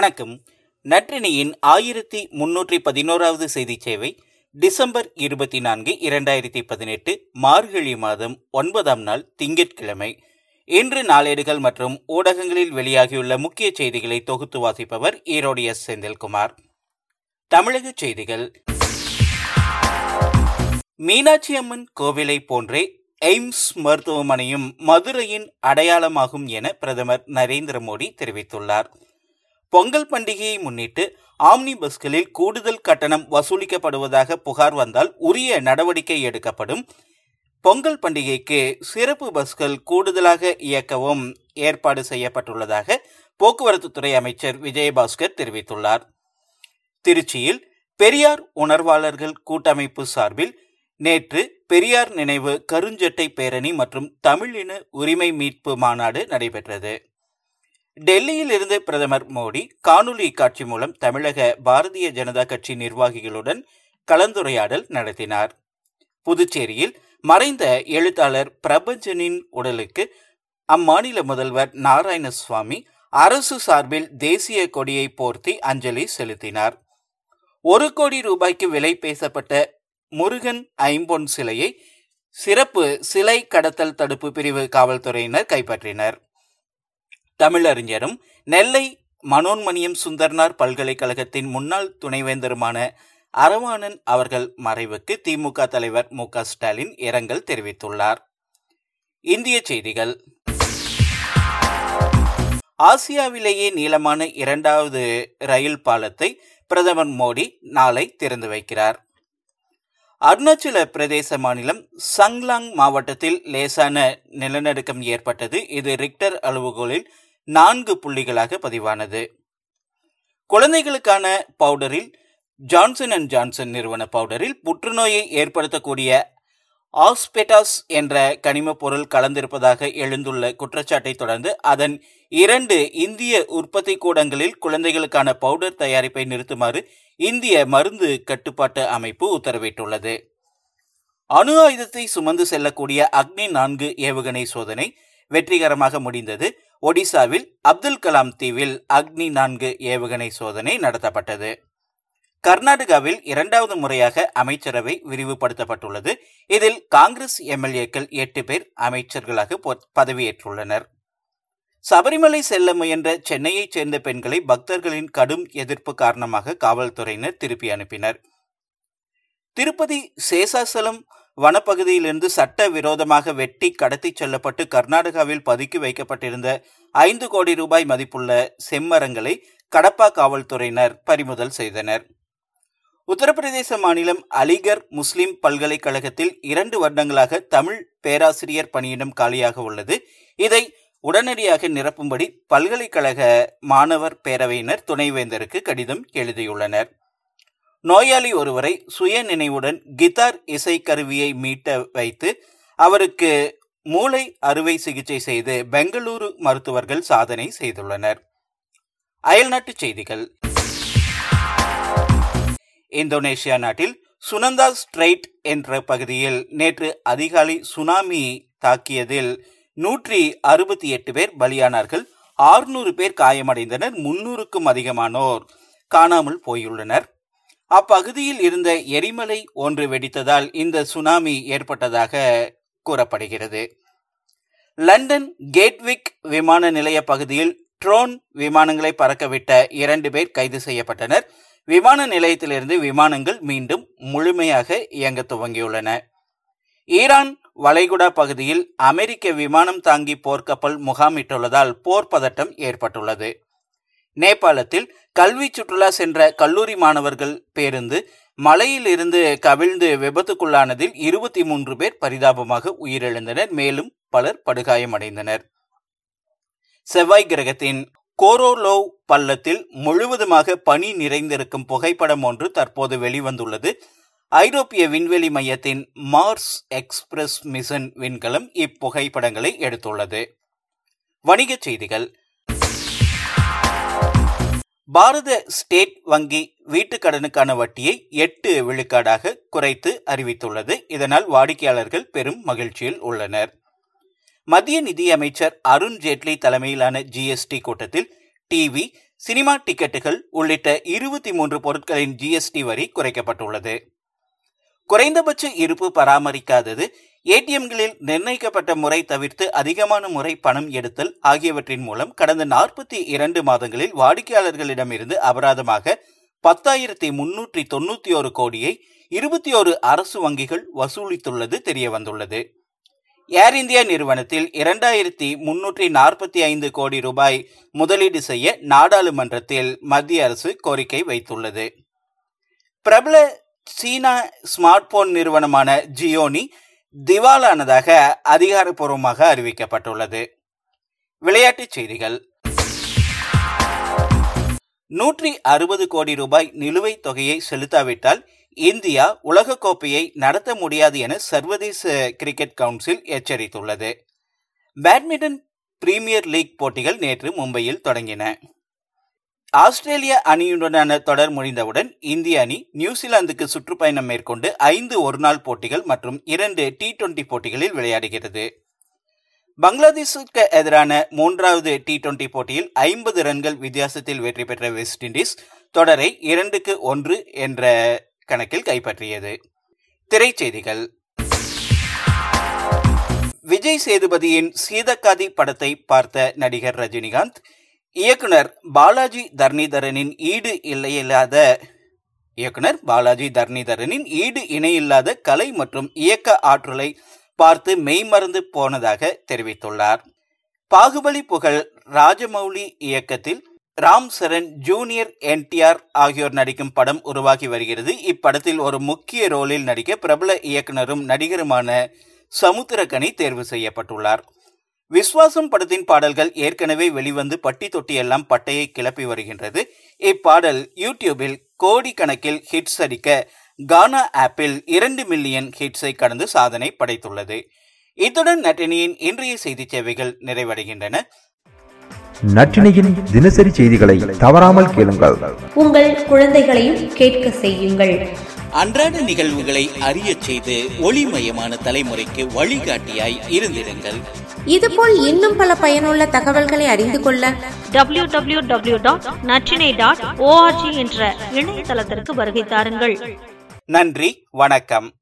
வணக்கம். நற்றினியின் ஆயிரத்தி முன்னூற்றி பதினோராவது செய்தி சேவை டிசம்பர் இருபத்தி நான்கு இரண்டாயிரத்தி பதினெட்டு மார்கழி மாதம் ஒன்பதாம் நாள் திங்கட்கிழமை. இன்று நாளேடுகள் மற்றும் ஊடகங்களில் வெளியாகியுள்ள முக்கிய செய்திகளை தொகுத்து வாசிப்பவர் ஈரோடு எஸ். செந்தில்குமார். தமிழக செய்திகள். மீனாட்சி அம்மன் கோவிலை போன்றே எய்ம்ஸ் மருத்துவமனையும் மதுரையின் அடையாளமாகும் என பிரதமர் நரேந்திர மோடி தெரிவித்துள்ளார். பொங்கல் பண்டிகையை முன்னிட்டு ஆம்னி பஸ்களில் கூடுதல் கட்டணம் வசூலிக்கப்படுவதாக புகார் வந்தால் உரிய நடவடிக்கை எடுக்கப்படும். பொங்கல் பண்டிகைக்கு சிறப்பு பஸ்கள் கூடுதலாக இயக்கவும் ஏற்பாடு செய்யப்பட்டுள்ளதாக போக்குவரத்துத்துறை அமைச்சர் விஜயபாஸ்கர் தெரிவித்துள்ளார். திருச்சியில் பெரியார் உணர்வாளர்கள் கூட்டமைப்பு சார்பில் நேற்று பெரியார் நினைவு கருஞ்சட்டை பேரணி மற்றும் தமிழின உரிமை மீட்பு மாநாடு நடைபெற்றது. டெல்லியில் இருந்து பிரதமர் மோடி காணொலி காட்சி மூலம் தமிழக பாரதிய ஜனதா கட்சி நிர்வாகிகளுடன் கலந்துரையாடல் நடத்தினார். புதுச்சேரியில் மறைந்த எழுத்தாளர் பிரபஞ்சனின் உடலுக்கு அம்மாநில முதல்வர் நாராயணசுவாமி அரசு சார்பில் தேசிய கொடியை போர்த்தி அஞ்சலி செலுத்தினார். ஒரு கோடி ரூபாய்க்கு விலை பேசப்பட்ட முருகன் ஐம்பொன் சிலையை சிறப்பு சிலை கடத்தல் தடுப்பு பிரிவு காவல்துறையினர் கைப்பற்றினர். தமிழறிஞரும் நெல்லை மனோன்மணியம் சுந்தர்னார் பல்கலைக்கழகத்தின் முன்னாள் துணைவேந்தருமான அரவாணன் அவர்கள் மறைவுக்கு திமுக தலைவர் மு ஸ்டாலின் இரங்கல் தெரிவித்துள்ளார். இந்திய செய்திகள். ஆசியாவிலேயே நீளமான இரண்டாவது ரயில் பாலத்தை பிரதமர் மோடி நாளை திறந்து வைக்கிறார். அருணாச்சல பிரதேச மாநிலம் சங்லாங் மாவட்டத்தில் லேசான நிலநடுக்கம் ஏற்பட்டது. இது ரிக்டர் அளவுகோலில் நான்கு புள்ளிகளாக பதிவானது. குழந்தைகளுக்கான பவுடரில் ஜான்சன் அண்ட் ஜான்சன் நிறுவன பவுடரில் புற்றுநோயை ஏற்படுத்தக்கூடிய ஆஸ்பெட்டாஸ் என்ற கனிமப் பொருள் கலந்திருப்பதாக எழுந்துள்ள குற்றச்சாட்டை தொடர்ந்து அதன் இரண்டு இந்திய உற்பத்தி கூடங்களில் குழந்தைகளுக்கான பவுடர் தயாரிப்பை நிறுத்துமாறு இந்திய மருந்து கட்டுப்பாட்டு அமைப்பு உத்தரவிட்டுள்ளது. அணு ஆயுதத்தை சுமந்து செல்லக்கூடிய அக்னி நான்கு ஏவுகணை சோதனை வெற்றிகரமாக முடிந்தது. ஒடிசாவில் அப்துல் கலாம் தீவில் அக்னி நான்கு ஏவுகணை சோதனை நடத்தப்பட்டது. கர்நாடகாவில் இரண்டாவது முறையாக அமைச்சரவை விரிவுபடுத்தப்பட்டுள்ளது. இதில் காங்கிரஸ் எம்எல்ஏக்கள் எட்டு பேர் அமைச்சர்களாக பதவியேற்றுள்ளனர். சபரிமலை செல்ல முயன்ற சென்னையைச் சேர்ந்த பெண்களை பக்தர்களின் கடும் எதிர்ப்பு காரணமாக காவல்துறையினர் திருப்பி அனுப்பினர். திருப்பதி சேசாசலம் வனப்பகுதியிலிருந்து சட்ட விரோதமாக வெட்டி கடத்தி செல்லப்பட்டு கர்நாடகாவில் பதுக்கி வைக்கப்பட்டிருந்த ஐந்து கோடி ரூபாய் மதிப்புள்ள செம்மரங்களை கடப்பா காவல்துறையினர் பறிமுதல் செய்தனர். உத்தரப்பிரதேச மாநிலம் அலிகர் முஸ்லிம் பல்கலைக்கழகத்தில் இரண்டு வருடங்களாக தமிழ் பேராசிரியர் பணியிடம் காலியாக உள்ளது. இதை உடனடியாக நிரப்பும்படி பல்கலைக்கழக மாணவர் பேரவையினர் துணைவேந்தருக்கு கடிதம் எழுதியுள்ளனர். நோயாளி ஒருவரை சுய நினைவுடன் கிதார் இசை கருவியை மீட்ட வைத்து அவருக்கு மூளை அறுவை சிகிச்சை செய்து பெங்களூரு மருத்துவர்கள் சாதனை செய்துள்ளனர். அயல்நாட்டு செய்திகள். இந்தோனேஷியா நாட்டில் சுனந்தா ஸ்ட்ரைட் என்ற பகுதியில் நேற்று அதிகாலை சுனாமி தாக்கியதில் நூற்றி அறுபத்தி எட்டு பேர் பலியானார்கள். ஆறுநூறு பேர் காயமடைந்தனர். முன்னூறுக்கும் அதிகமானோர் காணாமல் போயுள்ளனர். அப்பகுதியில் இருந்த எரிமலை ஒன்று வெடித்ததால் இந்த சுனாமி ஏற்பட்டதாக கூறப்படுகிறது. லண்டன் கேட்விக் விமான நிலைய பகுதியில் ட்ரோன் விமானங்களை பறக்கவிட்ட இரண்டு பேர் கைது செய்யப்பட்டனர். விமான நிலையத்திலிருந்து விமானங்கள் மீண்டும் முழுமையாக இயங்க துவங்கியுள்ளன. ஈரான் வளைகுடா பகுதியில் அமெரிக்க விமானம் தாங்கி போர்க்கப்பல் முகாமிட்டுள்ளதால் போர் பதட்டம் ஏற்பட்டுள்ளது. நேபாளத்தில் கல்வி சுற்றுலா சென்ற கல்லூரி மாணவர்கள் பேருந்து மலையில் இருந்து கவிழ்ந்து விபத்துக்குள்ளானதில் இருபத்தி மூன்று பேர் பரிதாபமாக உயிரிழந்தனர். மேலும் பலர் படுகாயமடைந்தனர். செவ்வாய் கிரகத்தின் கோரோலோவ் பள்ளத்தில் முழுவதுமாக பனி நிறைந்திருக்கும் புகைப்படம் ஒன்று தற்போது வெளிவந்துள்ளது. ஐரோப்பிய விண்வெளி மையத்தின் மார்ஸ் எக்ஸ்பிரஸ் மிஷன் விண்கலம் இப்புகைப்படங்களை எடுத்துள்ளது. வணிகச் செய்திகள். பாரத ஸ்டேட் வங்கி வீட்டுக் கடனுக்கான வட்டியை எட்டு விழுக்காடாக குறைத்து அறிவித்துள்ளது. இதனால் வாடிக்கையாளர்கள் பெரும் மகிழ்ச்சியில் உள்ளனர். மத்திய நிதியமைச்சர் அருண் ஜேட்லி தலைமையிலான ஜிஎஸ்டி கூட்டத்தில் டிவி சினிமா டிக்கெட்டுகள் உள்ளிட்ட இருபத்தி மூன்று பொருட்களின் ஜிஎஸ்டி வரி குறைக்கப்பட்டுள்ளது. குறைந்தபட்ச இருப்பு பராமரிக்காதது. ஏடிஎம்களில் நிர்ணயிக்கப்பட்ட முறை தவிர்த்து அதிகமான முறை பணம் எடுத்தல் ஆகியவற்றின் மூலம் கடந்த நாற்பத்தி இரண்டு மாதங்களில் வாடிக்கையாளர்களிடமிருந்து அபராதமாக பத்தாயிரத்தி முன்னூற்றி தொண்ணூத்தி ஒரு கோடியை இருபத்தி ஒரு அரசு வங்கிகள் வசூலித்துள்ளது தெரிய வந்துள்ளது ஏர் இந்தியா நிறுவனத்தில் இரண்டாயிரத்தி முன்னூற்றி நாற்பத்தி ஐந்து கோடி ரூபாய் முதலீடு செய்ய நாடாளுமன்றத்தில் மத்திய அரசு கோரிக்கை வைத்துள்ளது. பிரபல சீனா ஸ்மார்ட் போன் நிறுவனமான ஜியோனி திவாலானதாக அதிகாரப்பூர்வமாக அறிவிக்கப்பட்டுள்ளது. விளையாட்டுச் செய்திகள். நூற்றி அறுபது கோடி ரூபாய் நிலுவைத் தொகையை செலுத்தாவிட்டால் இந்தியா உலகக்கோப்பையை நடத்த முடியாது என சர்வதேச கிரிக்கெட் கவுன்சில் எச்சரித்துள்ளது. பேட்மிண்டன் பிரீமியர் லீக் போட்டிகள் நேற்று மும்பையில் தொடங்கின. ஆஸ்திரேலிய அணியுடனான தொடர் முடிந்தவுடன் இந்திய அணி நியூசிலாந்துக்கு சுற்றுப்பயணம் மேற்கொண்டு ஐந்து ஒருநாள் போட்டிகள் மற்றும் இரண்டு டி டுவெண்டி போட்டிகளில் விளையாடுகிறது. பங்களாதேஷுக்கு எதிரான மூன்றாவது டி டுவெண்டி போட்டியில் ஐம்பது ரன்கள் வித்தியாசத்தில் வெற்றி பெற்ற வெஸ்ட் இண்டீஸ் தொடரை இரண்டுக்கு ஒன்று என்ற கணக்கில் கைப்பற்றியது. திரைச்செய்திகள். விஜய் சேதுபதியின் சீதக்காதி படத்தை பார்த்த நடிகர் ரஜினிகாந்த் இயக்குனர் பாலாஜி தர்ணிதரனின் ஈடு இல்லையில்லாத இயக்குனர் பாலாஜி தர்ணிதரனின் ஈடு இணையில்லாத கலை மற்றும் இயக்க ஆற்றலை பார்த்து மெய்மறந்து போனதாக தெரிவித்துள்ளார். பாகுபலி புகழ் ராஜமௌலி இயக்கத்தில் ராம் சரண் ஜூனியர் என்டிஆர் ஆகியோர் நடிக்கும் படம் உருவாகி வருகிறது. இப்படத்தில் ஒரு முக்கிய ரோலில் நடிக்க பிரபல இயக்குனரும் நடிகருமான சமுத்திரகனி தேர்வு செய்யப்பட்டுள்ளார். விஸ்வாசம் படத்தின் பாடல்கள் ஏற்கனவே வெளிவந்து பட்டி தொட்டி எல்லாம் பட்டையை கிளப்பி வருகின்றது. இப்பாடல் யூடியூபில் கோடி கணக்கில் ஹிட்ஸ் அடிக்க கானா ஆப்பில் இரண்டு மில்லியன் ஹிட்ஸை கடந்து சாதனை படைத்துள்ளது. இத்துடன் நட்டினியின் இன்றைய செய்தி சேவைகள் நிறைவடைகின்றன. நற்றினையின் தினசரி செய்திகளை தவறாமல் கேளுங்கள். உங்கள் குழந்தைகளையும் கேட்க செய்யுங்கள். அன்றாட நிகழ்வுகளை அறிய செய்து ஒளிமயமான தலைமுறைக்கு வழிகாட்டியாய் இருந்திருங்கள் இதுபோல் இன்னும் பல பயனுள்ள தகவல்களை அறிந்து கொள்ள W W W dot Natrinai dot ORG என்ற இணையதளத்திற்கு வருகை தாருங்கள். நன்றி வணக்கம்.